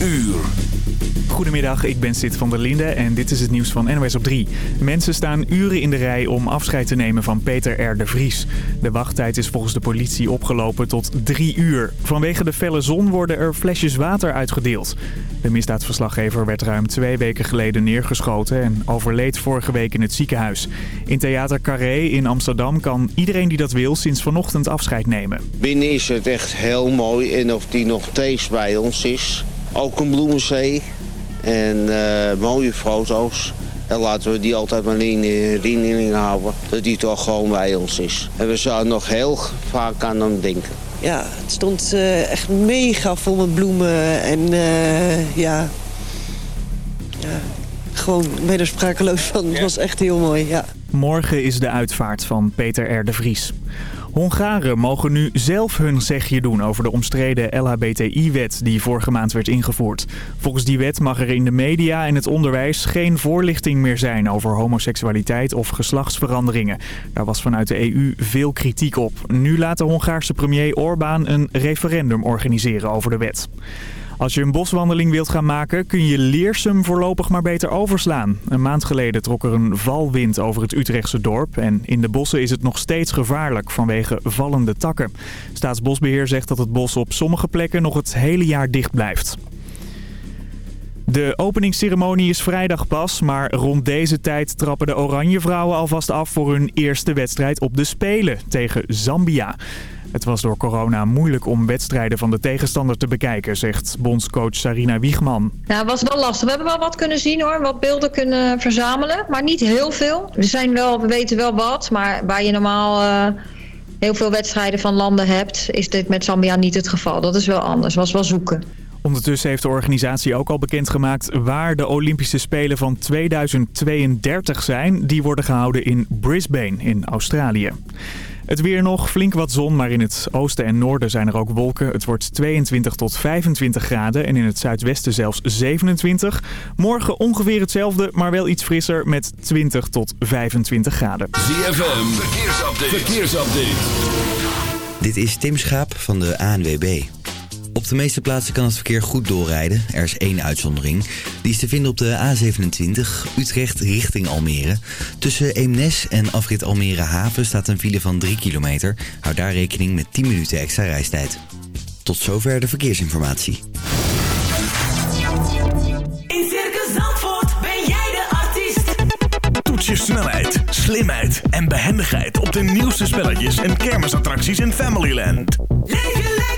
uur. Goedemiddag, ik ben Sid van der Linde en dit is het nieuws van NOS op 3. Mensen staan uren in de rij om afscheid te nemen van Peter R. de Vries. De wachttijd is volgens de politie opgelopen tot drie uur. Vanwege de felle zon worden er flesjes water uitgedeeld. De misdaadverslaggever werd ruim twee weken geleden neergeschoten en overleed vorige week in het ziekenhuis. In Theater Carré in Amsterdam kan iedereen die dat wil sinds vanochtend afscheid nemen. Binnen is het echt heel mooi en of die nog steeds bij ons is. Ook een bloemenzee en eh, mooie foto's. En laten we die altijd maar in herinnering houden dat die toch gewoon bij ons is. En we zouden nog heel vaak aan hem denken. Ja, het stond eh, echt mega vol met bloemen en eh, ja, ja, gewoon ben er sprakeloos van. Het was echt heel mooi, ja. Morgen is de uitvaart van Peter R. de Vries. Hongaren mogen nu zelf hun zegje doen over de omstreden LHBTI-wet die vorige maand werd ingevoerd. Volgens die wet mag er in de media en het onderwijs geen voorlichting meer zijn over homoseksualiteit of geslachtsveranderingen. Daar was vanuit de EU veel kritiek op. Nu laat de Hongaarse premier Orbán een referendum organiseren over de wet. Als je een boswandeling wilt gaan maken, kun je Leersum voorlopig maar beter overslaan. Een maand geleden trok er een valwind over het Utrechtse dorp. En in de bossen is het nog steeds gevaarlijk vanwege vallende takken. Staatsbosbeheer zegt dat het bos op sommige plekken nog het hele jaar dicht blijft. De openingsceremonie is vrijdag pas, maar rond deze tijd trappen de Oranje Vrouwen alvast af voor hun eerste wedstrijd op de Spelen tegen Zambia. Het was door corona moeilijk om wedstrijden van de tegenstander te bekijken, zegt bondscoach Sarina Wiegman. Nou, het was wel lastig. We hebben wel wat kunnen zien hoor, wat beelden kunnen verzamelen, maar niet heel veel. Er zijn wel, we weten wel wat, maar waar je normaal uh, heel veel wedstrijden van landen hebt, is dit met Zambia niet het geval. Dat is wel anders, was wel zoeken. Ondertussen heeft de organisatie ook al bekendgemaakt waar de Olympische Spelen van 2032 zijn. Die worden gehouden in Brisbane in Australië. Het weer nog, flink wat zon, maar in het oosten en noorden zijn er ook wolken. Het wordt 22 tot 25 graden en in het zuidwesten zelfs 27. Morgen ongeveer hetzelfde, maar wel iets frisser met 20 tot 25 graden. ZFM, verkeersupdate. verkeersupdate. Dit is Tim Schaap van de ANWB. Op de meeste plaatsen kan het verkeer goed doorrijden. Er is één uitzondering. Die is te vinden op de A27 Utrecht richting Almere. Tussen Eemnes en afrit Almere Haven staat een file van 3 kilometer. Houd daar rekening met 10 minuten extra reistijd. Tot zover de verkeersinformatie. In Circus Zandvoort ben jij de artiest. Toets je snelheid, slimheid en behendigheid op de nieuwste spelletjes en kermisattracties in Familyland. Leef je lekker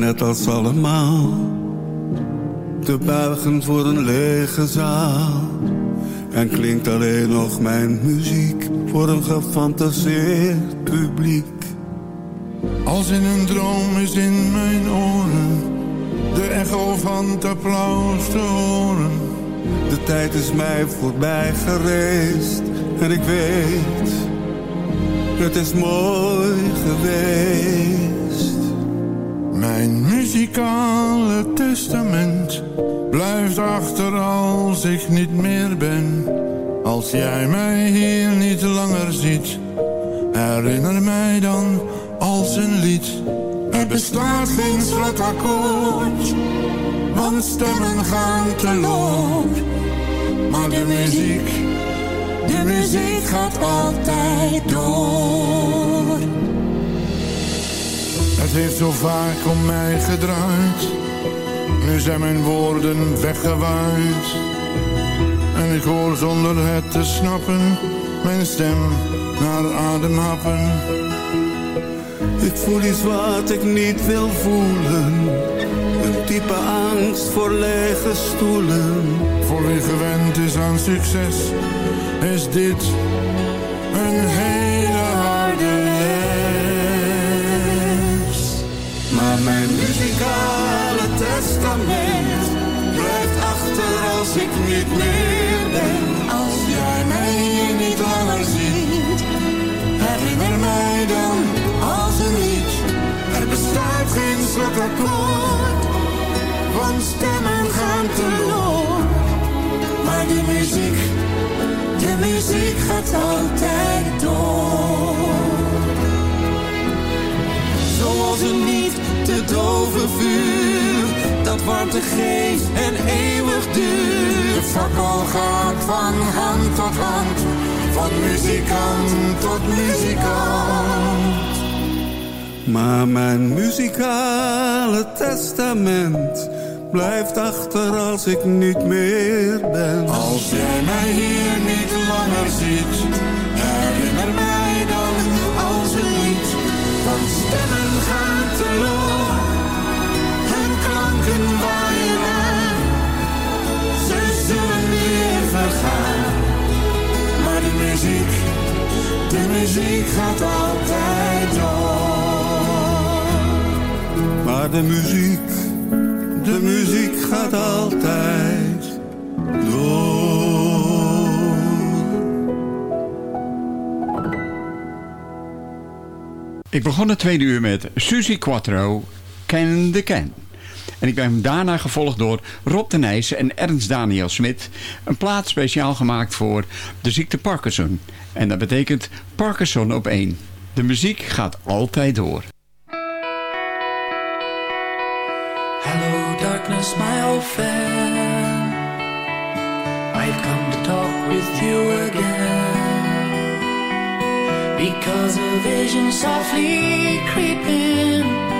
Net als allemaal te buigen voor een lege zaal. En klinkt alleen nog mijn muziek voor een gefantaseerd publiek. Als in een droom is in mijn oren de echo van het applaus te horen. De tijd is mij voorbij gereisd en ik weet, het is mooi geweest. Mijn muzikale testament blijft achter als ik niet meer ben. Als jij mij hier niet langer ziet, herinner mij dan als een lied. Er bestaat geen slotakkoord, want stemmen gaan te loop. Maar de muziek, de muziek gaat altijd door. Het heeft zo vaak om mij gedraaid. Nu zijn mijn woorden weggewaaid. En ik hoor zonder het te snappen mijn stem naar adem happen. Ik voel iets wat ik niet wil voelen. Een diepe angst voor lege stoelen. Voor wie gewend is aan succes, is dit een hele blijft achter als ik niet meer ben. Als jij mij hier niet langer ziet, herinner mij dan als een lied. Er bestaat geen slotakkoord, want stemmen gaan te loop. Maar de muziek, de muziek gaat altijd door. Zoals een niet te doven vuur, dat warmte geeft en eeuwig duurt. De fakkel gaat van hand tot hand, van muzikant tot muzikant. Maar mijn muzikale testament blijft achter als ik niet meer ben. Als jij mij hier niet langer ziet, vergaan, maar de muziek, de muziek gaat altijd door. Maar de muziek, de muziek gaat altijd door. Ik begon het tweede uur met Suzy Quattro, Ken de Ken. En ik ben daarna gevolgd door Rob de Nijs en Ernst Daniel Smit. Een plaat speciaal gemaakt voor de ziekte Parkinson. En dat betekent Parkinson op één. De muziek gaat altijd door. Hello, darkness, my old friend. I've come to talk with you again. Because a vision softly creeping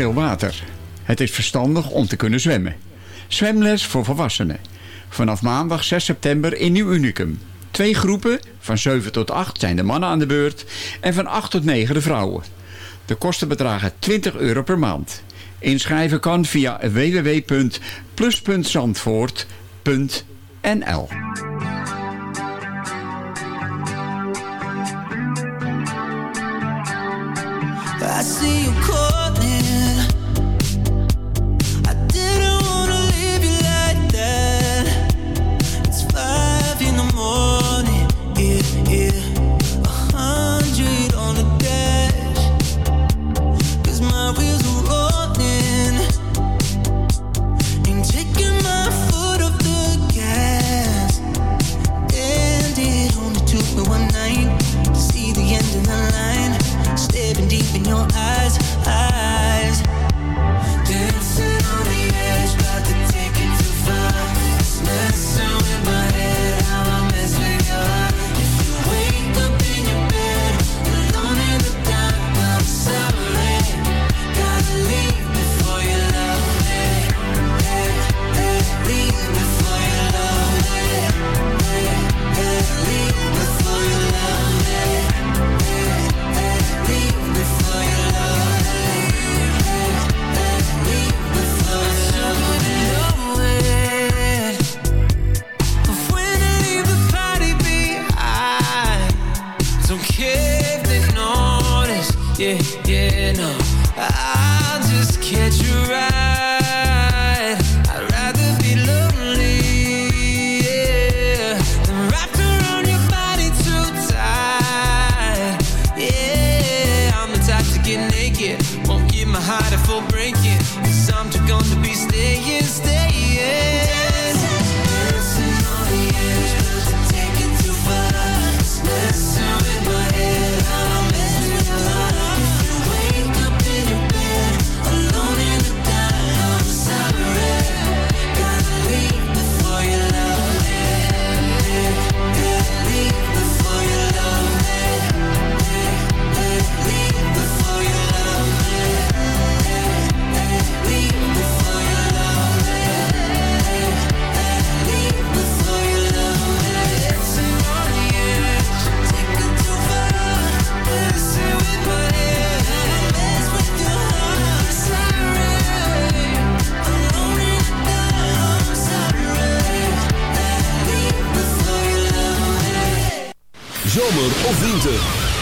veel water. Het is verstandig om te kunnen zwemmen. Zwemles voor volwassenen. Vanaf maandag 6 september in Nieuw Unicum. Twee groepen, van 7 tot 8 zijn de mannen aan de beurt en van 8 tot 9 de vrouwen. De kosten bedragen 20 euro per maand. Inschrijven kan via www.plus.zandvoort.nl I see you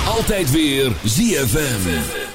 Altijd weer ZFM.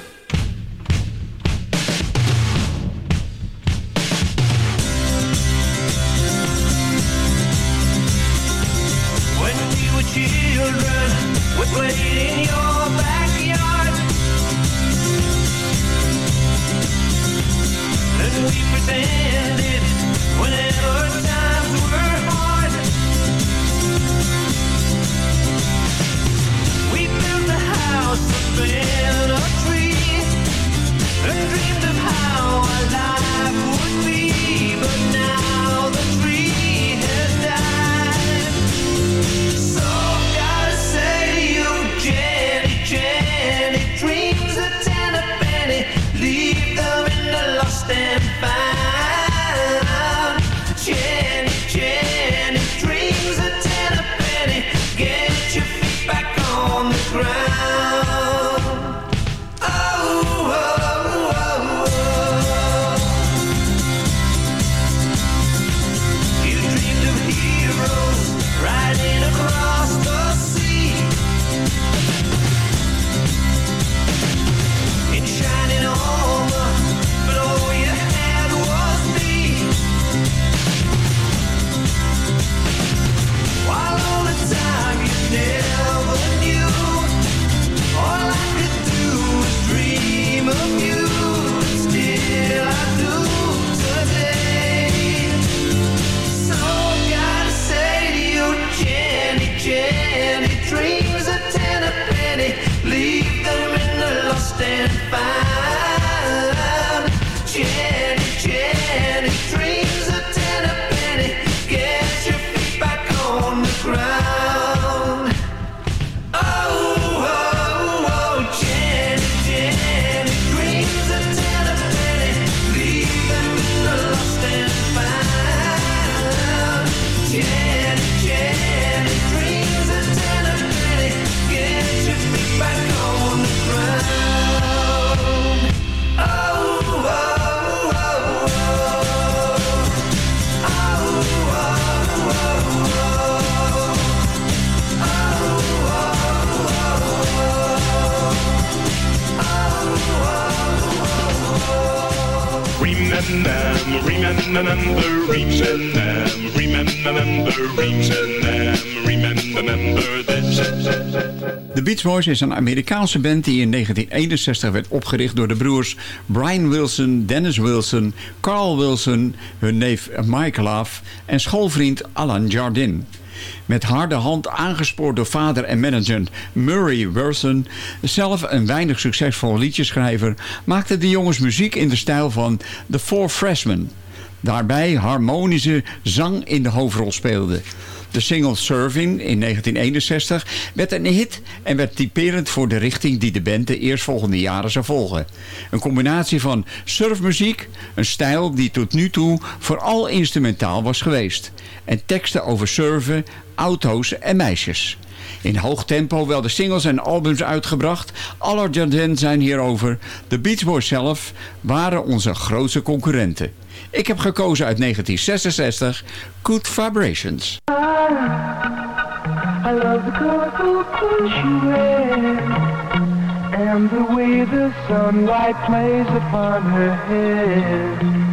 Remember, remember, this. The Beach Boys is een Amerikaanse band die in 1961 werd opgericht door de broers Brian Wilson, Dennis Wilson, Carl Wilson, hun neef Mike Love en schoolvriend Alan Jardin. Met harde hand aangespoord door vader en manager Murray Wilson, zelf een weinig succesvol liedjeschrijver, maakten de jongens muziek in de stijl van The Four Freshmen. Daarbij harmonische zang in de hoofdrol speelde. De single Surfing in 1961 werd een hit en werd typerend voor de richting die de band de eerstvolgende jaren zou volgen. Een combinatie van surfmuziek, een stijl die tot nu toe vooral instrumentaal was geweest. En teksten over surfen, auto's en meisjes. In hoog tempo wel de singles en albums uitgebracht. Alle Jardin zijn hierover. De Beach Boys zelf waren onze grootste concurrenten. Ik heb gekozen uit 1966 Good Vibrations. Love the And the way the sunlight plays upon her head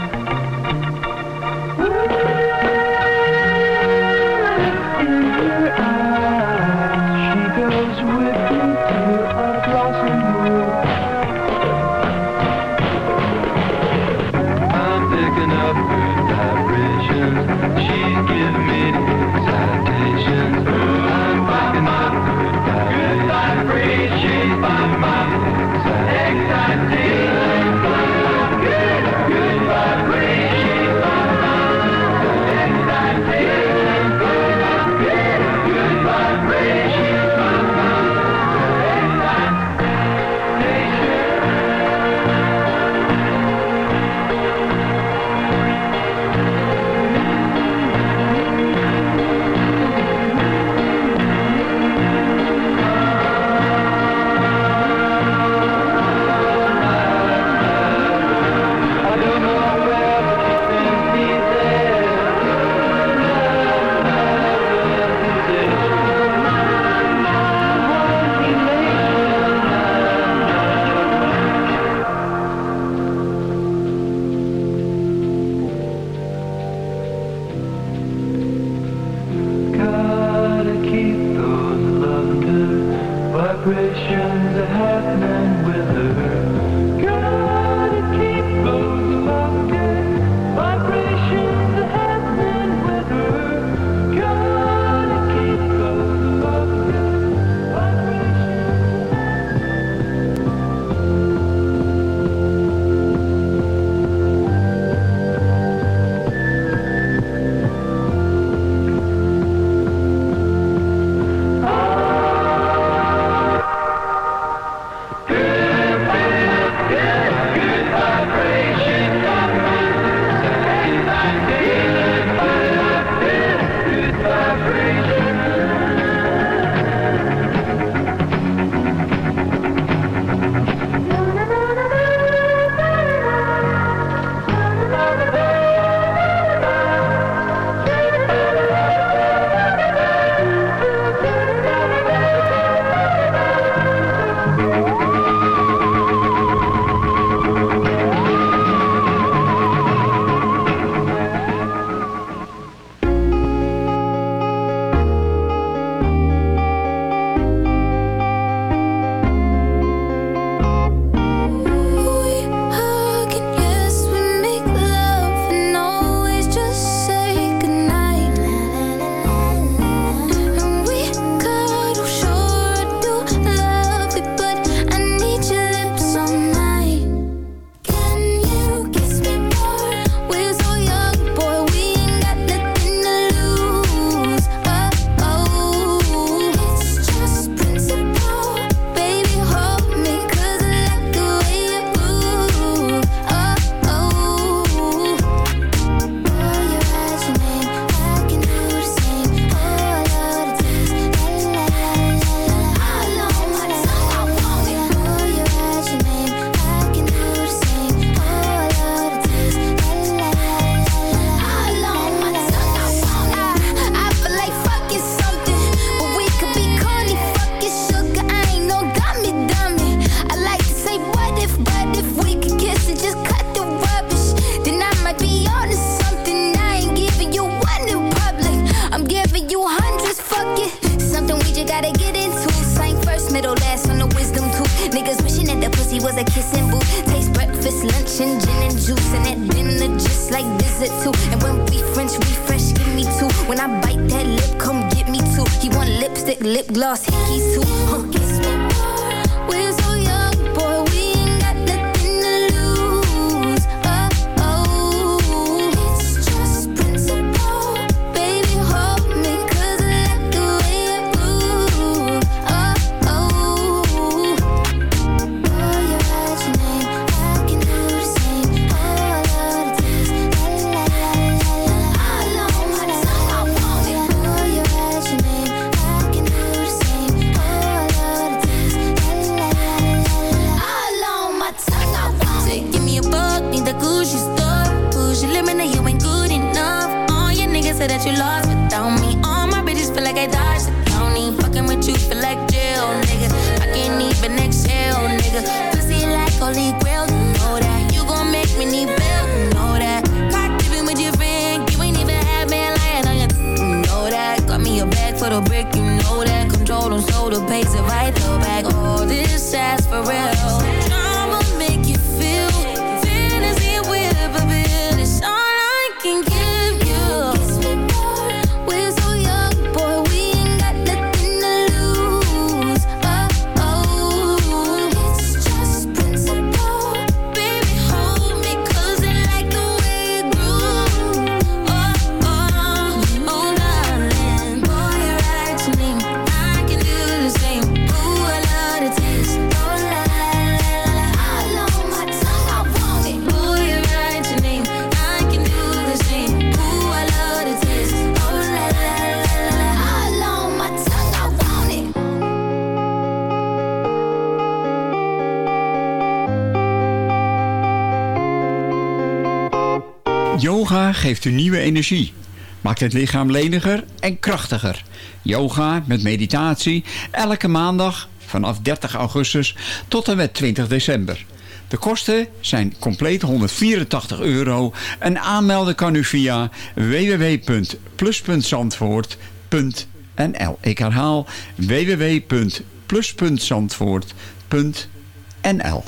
geeft u nieuwe energie. Maakt het lichaam leniger en krachtiger. Yoga met meditatie elke maandag vanaf 30 augustus tot en met 20 december. De kosten zijn compleet 184 euro en aanmelden kan u via www.plus.zandvoort.nl. Ik herhaal www.plus.zandvoort.nl.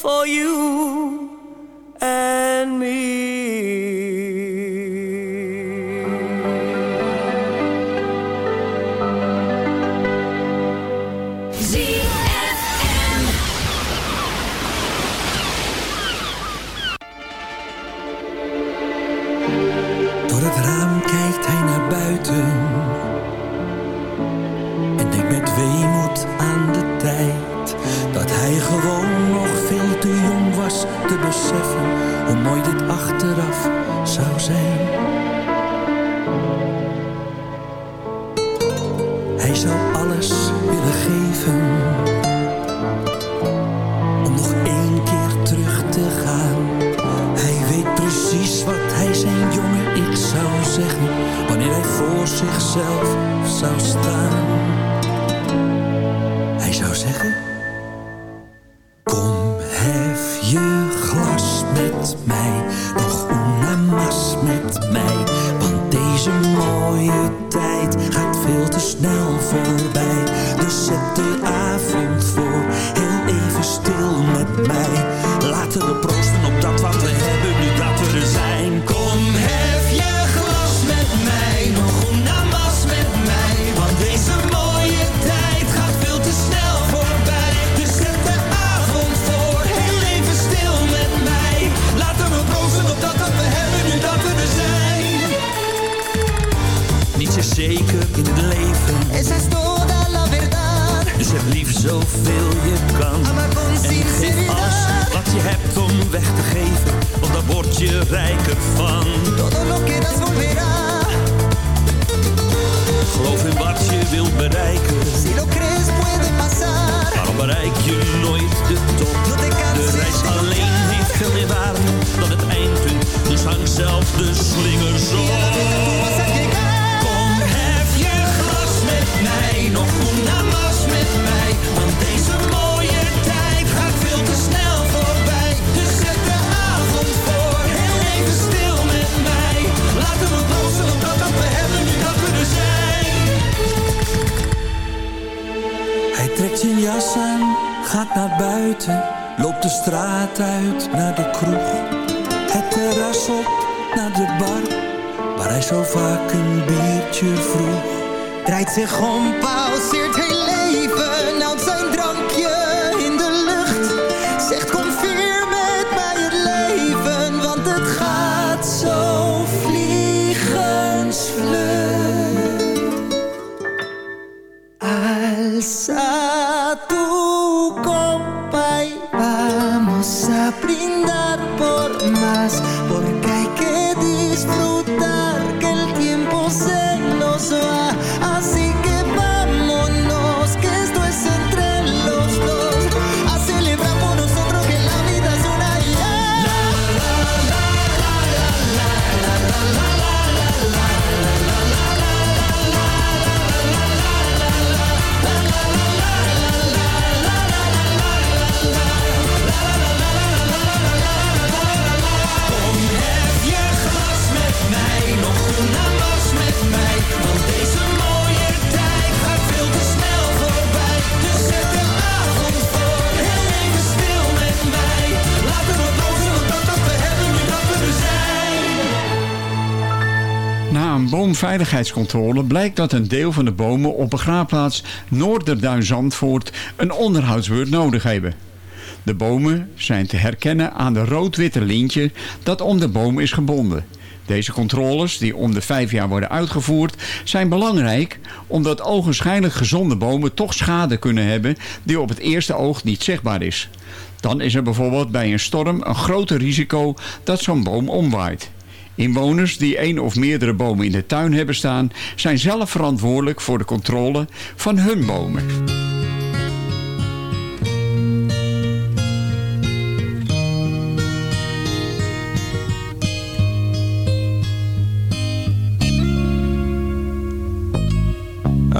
for you. zichzelf zou staan. je rijker van. Todo lo que das volver. boomveiligheidscontrole blijkt dat een deel van de bomen op begraafplaats Noorderduin Zandvoort een onderhoudsbeurt nodig hebben. De bomen zijn te herkennen aan de rood-witte lintje dat om de boom is gebonden. Deze controles, die om de vijf jaar worden uitgevoerd, zijn belangrijk omdat ogenschijnlijk gezonde bomen toch schade kunnen hebben die op het eerste oog niet zichtbaar is. Dan is er bijvoorbeeld bij een storm een groter risico dat zo'n boom omwaait. Inwoners die één of meerdere bomen in de tuin hebben staan... zijn zelf verantwoordelijk voor de controle van hun bomen.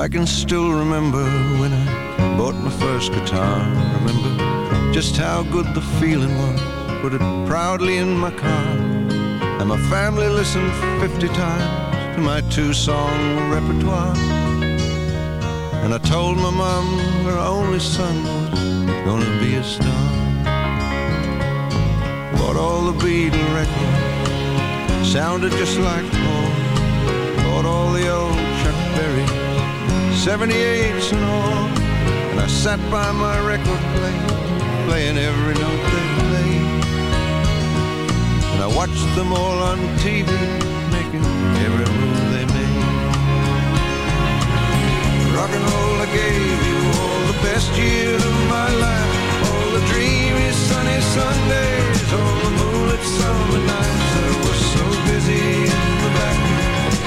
I can still remember when I bought my first guitar. Remember just how good the feeling was. Put it proudly in my car. And my family listened 50 times to my two-song repertoire. And I told my mom her only son was gonna be a star. Bought all the Beatle records, sounded just like Paul. Bought all the old Chuck Berry, 78s and all. And I sat by my record player, playing every note they played. Watched them all on TV, making every move they made. Rock and roll, I gave you all the best years of my life. All the dreamy sunny Sundays, all the moonlit summer nights. I was so busy in the back,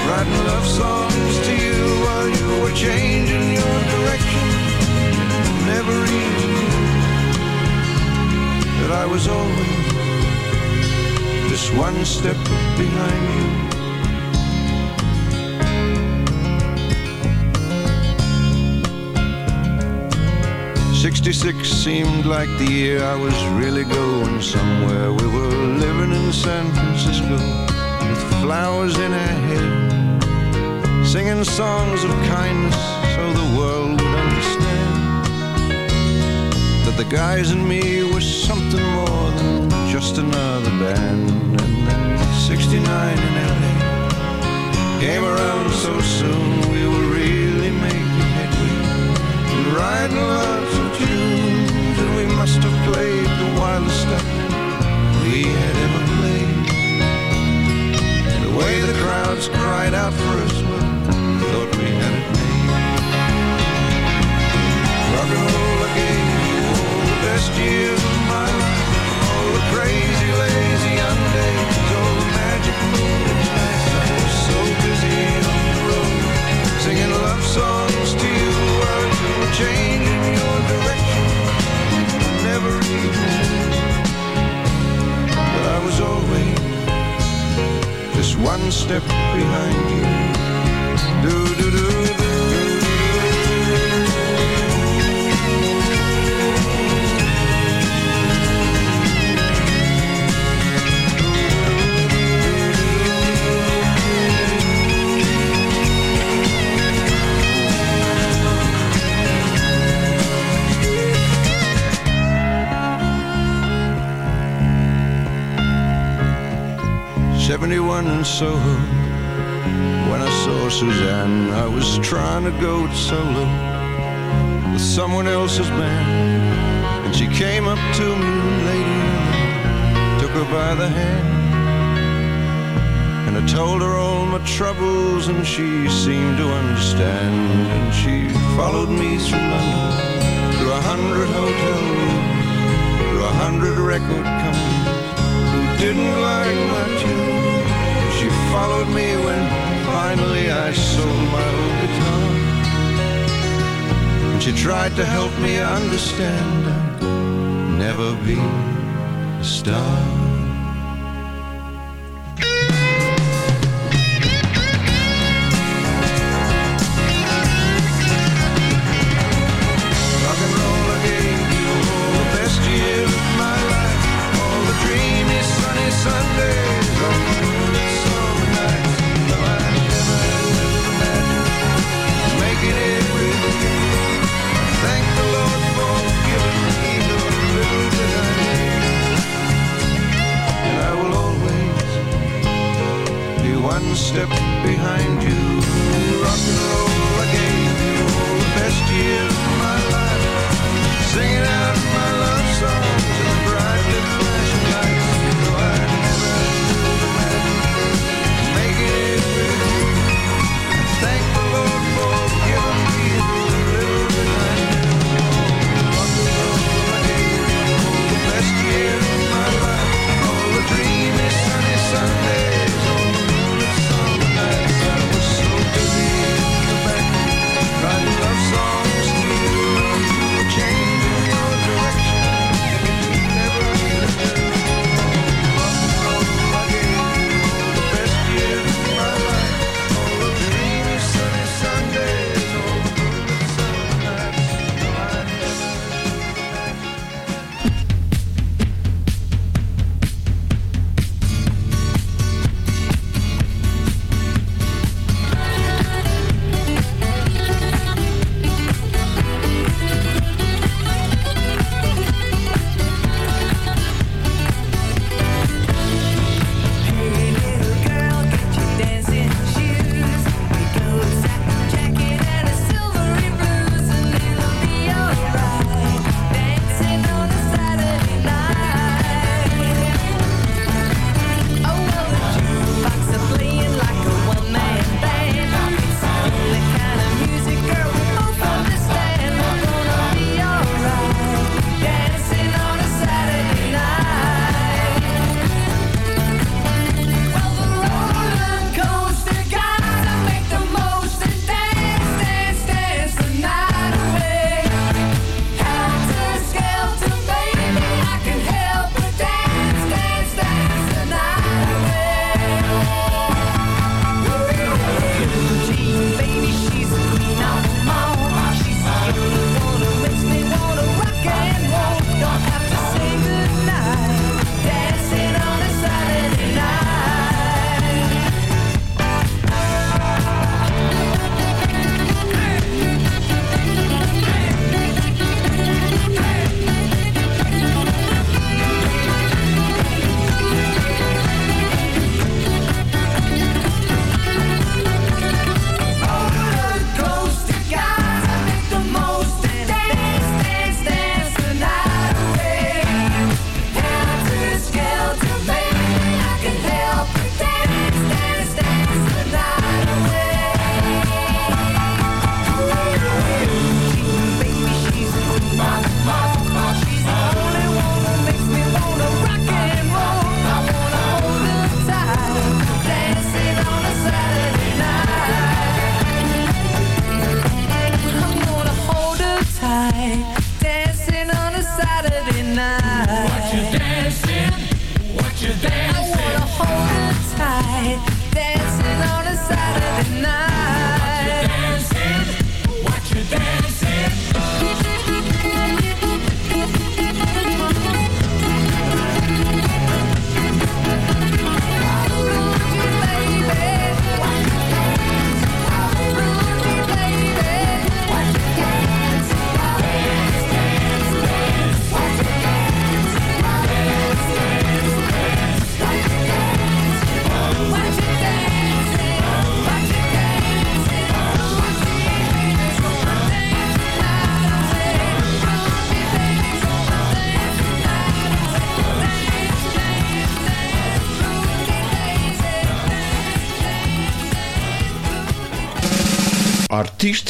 writing love songs to you while you were changing your direction. Never even knew that I was always just one step behind you. Sixty-six seemed like the year I was really going somewhere. We were living in San Francisco with flowers in our hair, singing songs of kindness so the world would understand that the guys and me were something more than just another band. And then 69 in LA came around so soon, we were really making headway and writing lots of tunes, and we must have played the wildest stuff we had ever played. The way the crowds cried out for us, well, we thought we had it made. Rock and roll, all the oh, best years one step behind you. Do do do do. Seventy-one in Soho. When I saw Suzanne, I was trying to go it solo with someone else's band, and she came up to me, and took her by the hand. And I told her all my troubles, and she seemed to understand. And she followed me through London, through a hundred hotel rooms, through a hundred record companies who didn't like my tune. Followed me when finally I sold my old guitar. And she tried to help me understand I'd never be a star.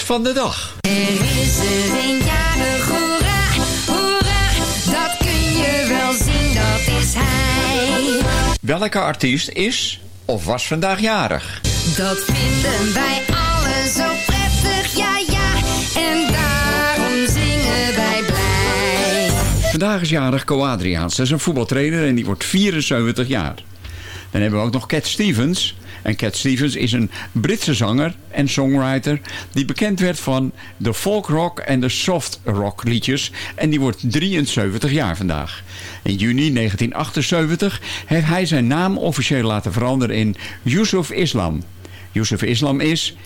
Van de dag. Er is er een jarig, hoera, hoera, dat kun je wel zien, dat is hij. Welke artiest is of was vandaag jarig? Dat vinden wij allen zo prettig, ja ja, en daarom zingen wij blij. Vandaag is jarig Co Adriaans. Dat is een voetbaltrainer en die wordt 74 jaar. Dan hebben we ook nog Cat Stevens. En Cat Stevens is een Britse zanger en songwriter... die bekend werd van de folk rock en de soft rock liedjes. En die wordt 73 jaar vandaag. In juni 1978 heeft hij zijn naam officieel laten veranderen in Yusuf Islam. Yusuf Islam is,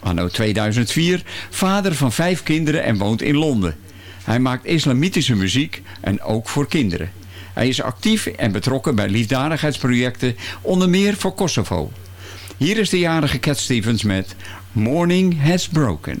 anno 2004, vader van vijf kinderen en woont in Londen. Hij maakt islamitische muziek en ook voor kinderen. Hij is actief en betrokken bij liefdadigheidsprojecten, onder meer voor Kosovo. Hier is de jarige Cat Stevens met Morning Has Broken.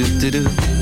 do do do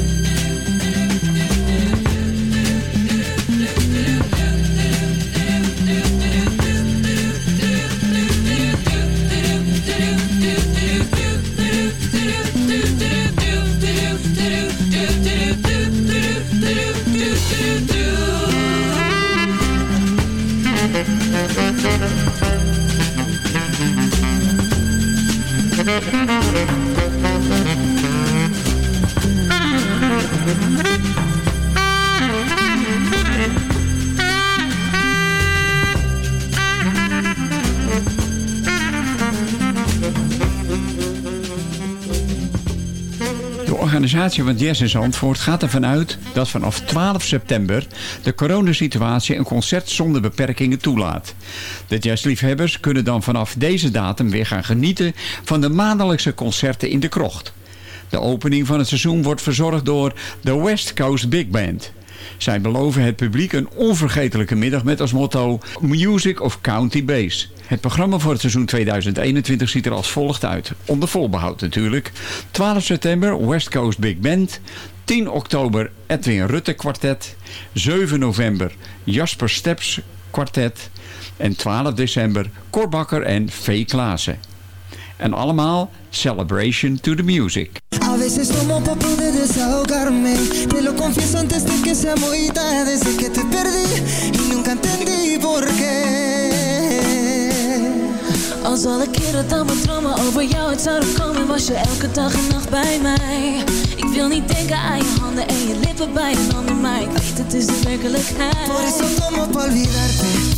organisatie van Jazz in Zandvoort gaat ervan uit dat vanaf 12 september de coronasituatie een concert zonder beperkingen toelaat. De jazzliefhebbers kunnen dan vanaf deze datum weer gaan genieten van de maandelijkse concerten in de krocht. De opening van het seizoen wordt verzorgd door de West Coast Big Band. Zij beloven het publiek een onvergetelijke middag met als motto Music of County Base. Het programma voor het seizoen 2021 ziet er als volgt uit. Onder volbehoud natuurlijk. 12 september West Coast Big Band. 10 oktober Edwin Rutte Kwartet. 7 november Jasper Steps Kwartet. En 12 december Korbakker en V. Klaassen. En allemaal Celebration to the Music. A veces tomo pa poder desahogarme. Te lo confieso antes de que sea muy tarde. Desde que te perdí y nunca entendí por qué. Als alle keren dan mijn dromen over jou uit zouden komen Was je elke dag en nacht bij mij. Ik wil niet denken aan je handen en je lippen bij een ander Maar ik weet het is de werkelijkheid. Por eso tomo pa olvidarte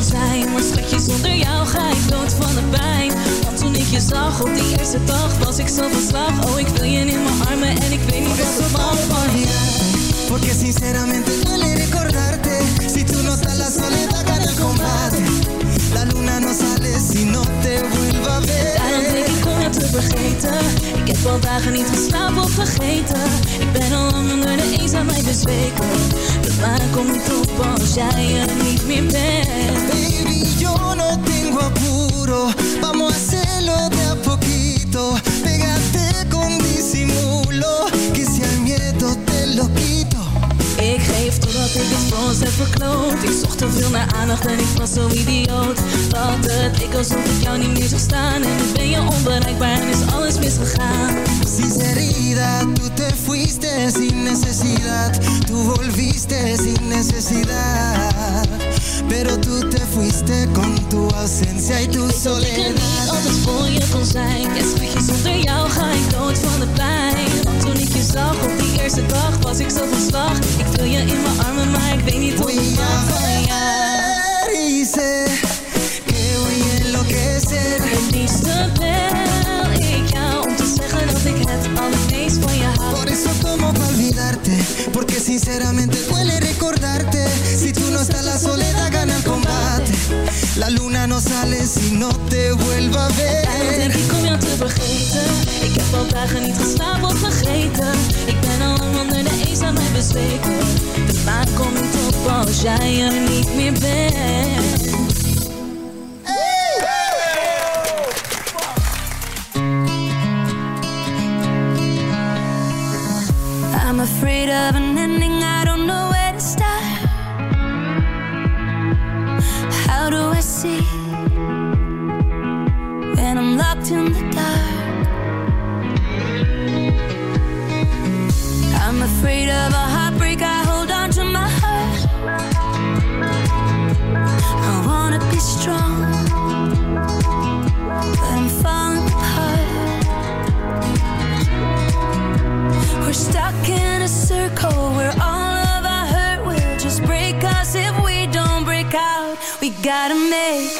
je kon zijn Maar schatje, zonder jou ga ik dood van de pijn Want toen ik je zag op die eerste dag Was ik zo van slag Oh, ik wil je in mijn armen en ik weet niet wat het mag Porque sinceramente duele recordarte. Si tú no estás, la soledad gana el combate. La luna no sale si no te vuelva a ver. Daarom denk ik om jou te vergeten Ik heb al dagen niet geslapen of vergeten Ik ben al lang onder de eenzaamheid bezweken Komt niet op als jij er niet meer bent Baby, yo no tengo apuro. Vamos a hacerlo de a poquito. Pégate con disimulo. Ik geef totdat ik het voor ons heb verkloot Ik zocht te veel naar aandacht en ik was zo idioot Dat het ik alsof ik jou niet meer zag staan En nu ben je onbereikbaar en is alles misgegaan Sinceridad, tú te fuiste sin necesidad. Tú volviste sin necesidad. Pero tú te fuiste con tu ausencia y tu Ik dacht ik er niet soledad. altijd voor je kon zijn En schatje, zonder jou ga ik dood van de pijn Want ik je zag op die eerste dag was ik zo van slag Ik wil je in mijn armen, maar ik weet niet hoe ik mag van jou sé que voy a enloquecer. Het liefste bel ik jou om te zeggen dat ik het allermeest van je hou Por eso tomo pa olvidarte, porque sinceramente duele recordarte. Si tú no estás, la soledad gana el combate. La luna no sale si no te vuelva a Daarom denk ver. ik om jou te vergeten Ik heb al dagen niet geslapen of vergeten. Ik ben al onder de eenzaamheid bezweken. De maan komt niet op als jij er niet meer bent. I'm afraid of gotta make